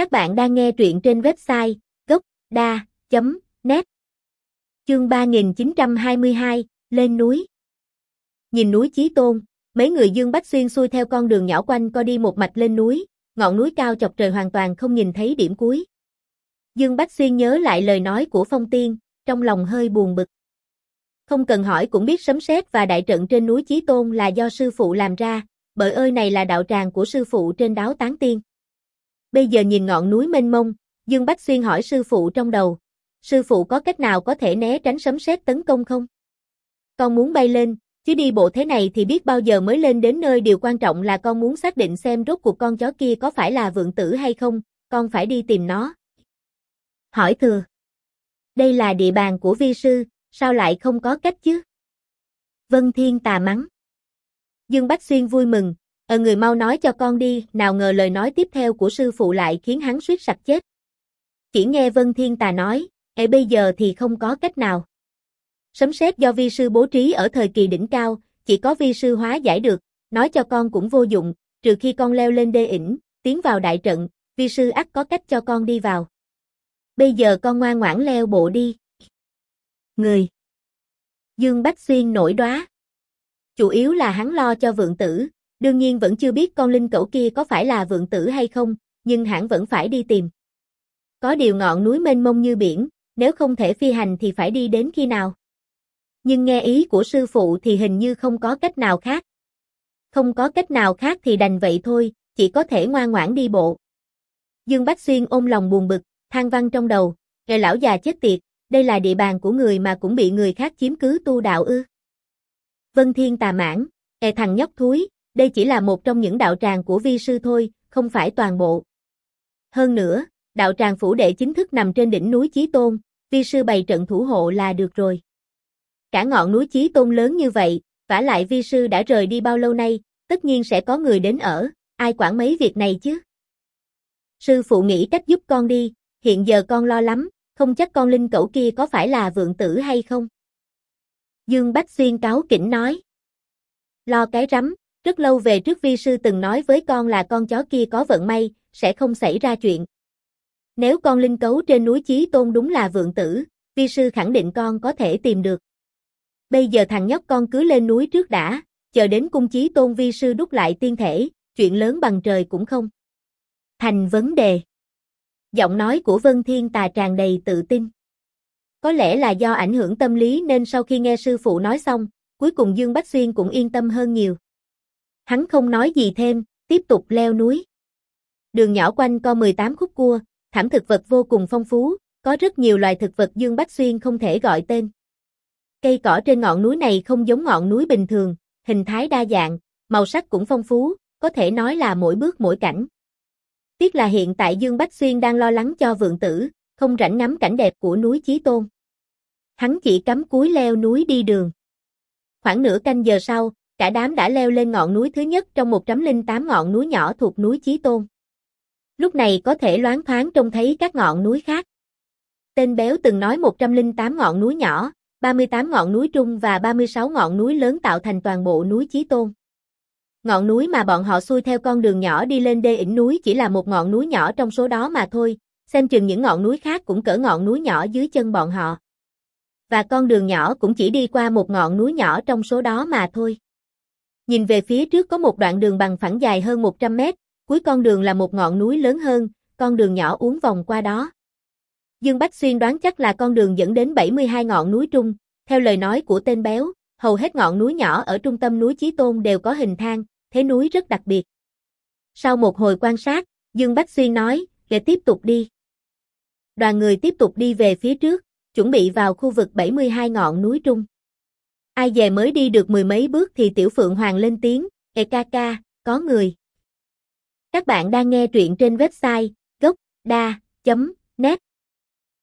Các bạn đang nghe truyện trên website gốc.da.net Chương 3922, lên núi Nhìn núi Chí Tôn, mấy người Dương Bách Xuyên xuôi theo con đường nhỏ quanh co đi một mạch lên núi, ngọn núi cao chọc trời hoàn toàn không nhìn thấy điểm cuối. Dương Bách Xuyên nhớ lại lời nói của Phong Tiên, trong lòng hơi buồn bực. Không cần hỏi cũng biết sấm sét và đại trận trên núi Chí Tôn là do sư phụ làm ra, bởi ơi này là đạo tràng của sư phụ trên đáo tán tiên. Bây giờ nhìn ngọn núi mênh mông, Dương Bách Xuyên hỏi sư phụ trong đầu, sư phụ có cách nào có thể né tránh sấm sét tấn công không? Con muốn bay lên, chứ đi bộ thế này thì biết bao giờ mới lên đến nơi điều quan trọng là con muốn xác định xem rốt cuộc con chó kia có phải là vượng tử hay không, con phải đi tìm nó. Hỏi thừa. Đây là địa bàn của vi sư, sao lại không có cách chứ? Vân Thiên tà mắng. Dương Bách Xuyên vui mừng, ờ người mau nói cho con đi, nào ngờ lời nói tiếp theo của sư phụ lại khiến hắn suýt sặc chết. Chỉ nghe Vân Thiên Tà nói, Ê bây giờ thì không có cách nào. Sấm sét do vi sư bố trí ở thời kỳ đỉnh cao, chỉ có vi sư hóa giải được, nói cho con cũng vô dụng, trừ khi con leo lên đê ỉnh, tiến vào đại trận, vi sư ắt có cách cho con đi vào. Bây giờ con ngoan ngoãn leo bộ đi. Người Dương Bách Xuyên nổi đóa. Chủ yếu là hắn lo cho vượng tử, đương nhiên vẫn chưa biết con linh cẩu kia có phải là vượng tử hay không, nhưng hãng vẫn phải đi tìm. Có điều ngọn núi mênh mông như biển, nếu không thể phi hành thì phải đi đến khi nào? Nhưng nghe ý của sư phụ thì hình như không có cách nào khác. Không có cách nào khác thì đành vậy thôi, chỉ có thể ngoan ngoãn đi bộ. Dương Bách Xuyên ôm lòng buồn bực, than văn trong đầu, "Kẻ lão già chết tiệt, đây là địa bàn của người mà cũng bị người khác chiếm cứ tu đạo ư?" Vân Thiên tà mãn, kẻ thằng nhóc thúi, đây chỉ là một trong những đạo tràng của vi sư thôi, không phải toàn bộ." Hơn nữa, đạo tràng phủ đệ chính thức nằm trên đỉnh núi Chí Tôn, vi sư bày trận thủ hộ là được rồi. Cả ngọn núi Chí Tôn lớn như vậy, vả lại vi sư đã rời đi bao lâu nay, tất nhiên sẽ có người đến ở, ai quản mấy việc này chứ? Sư phụ nghĩ cách giúp con đi, hiện giờ con lo lắm, không chắc con linh cẩu kia có phải là vượng tử hay không? Dương Bách Xuyên cáo kỉnh nói. Lo cái rắm, rất lâu về trước vi sư từng nói với con là con chó kia có vận may, sẽ không xảy ra chuyện. Nếu con linh cấu trên núi Chí Tôn đúng là vượng tử, vi sư khẳng định con có thể tìm được. Bây giờ thằng nhóc con cứ lên núi trước đã, chờ đến cung Chí Tôn vi sư đúc lại tiên thể, chuyện lớn bằng trời cũng không. Thành vấn đề. Giọng nói của Vân Thiên Tà tràn đầy tự tin. Có lẽ là do ảnh hưởng tâm lý nên sau khi nghe sư phụ nói xong, cuối cùng Dương Bách Xuyên cũng yên tâm hơn nhiều. Hắn không nói gì thêm, tiếp tục leo núi. Đường nhỏ quanh co 18 khúc cua, thảm thực vật vô cùng phong phú, có rất nhiều loài thực vật Dương Bách Xuyên không thể gọi tên. Cây cỏ trên ngọn núi này không giống ngọn núi bình thường, hình thái đa dạng, màu sắc cũng phong phú, có thể nói là mỗi bước mỗi cảnh. Tiếc là hiện tại Dương Bách Xuyên đang lo lắng cho vượng tử, không rảnh ngắm cảnh đẹp của núi Chí Tôn. Hắn chỉ cắm cúi leo núi đi đường. Khoảng nửa canh giờ sau, cả đám đã leo lên ngọn núi thứ nhất trong 108 ngọn núi nhỏ thuộc núi Chí Tôn. Lúc này có thể loáng thoáng trông thấy các ngọn núi khác. Tên béo từng nói 108 ngọn núi nhỏ, 38 ngọn núi trung và 36 ngọn núi lớn tạo thành toàn bộ núi Chí Tôn. Ngọn núi mà bọn họ xuôi theo con đường nhỏ đi lên đê ỉnh núi chỉ là một ngọn núi nhỏ trong số đó mà thôi, xem chừng những ngọn núi khác cũng cỡ ngọn núi nhỏ dưới chân bọn họ. Và con đường nhỏ cũng chỉ đi qua một ngọn núi nhỏ trong số đó mà thôi. Nhìn về phía trước có một đoạn đường bằng phẳng dài hơn 100 mét, cuối con đường là một ngọn núi lớn hơn, con đường nhỏ uốn vòng qua đó. Dương Bách Xuyên đoán chắc là con đường dẫn đến 72 ngọn núi trung, theo lời nói của tên béo, hầu hết ngọn núi nhỏ ở trung tâm núi Chí Tôn đều có hình thang, thế núi rất đặc biệt. Sau một hồi quan sát, Dương Bách Xuyên nói, để tiếp tục đi. Đoàn người tiếp tục đi về phía trước, chuẩn bị vào khu vực 72 ngọn núi trung. Ai về mới đi được mười mấy bước thì Tiểu Phượng Hoàng lên tiếng, Ê ca ca, có người. Các bạn đang nghe truyện trên website gocda.net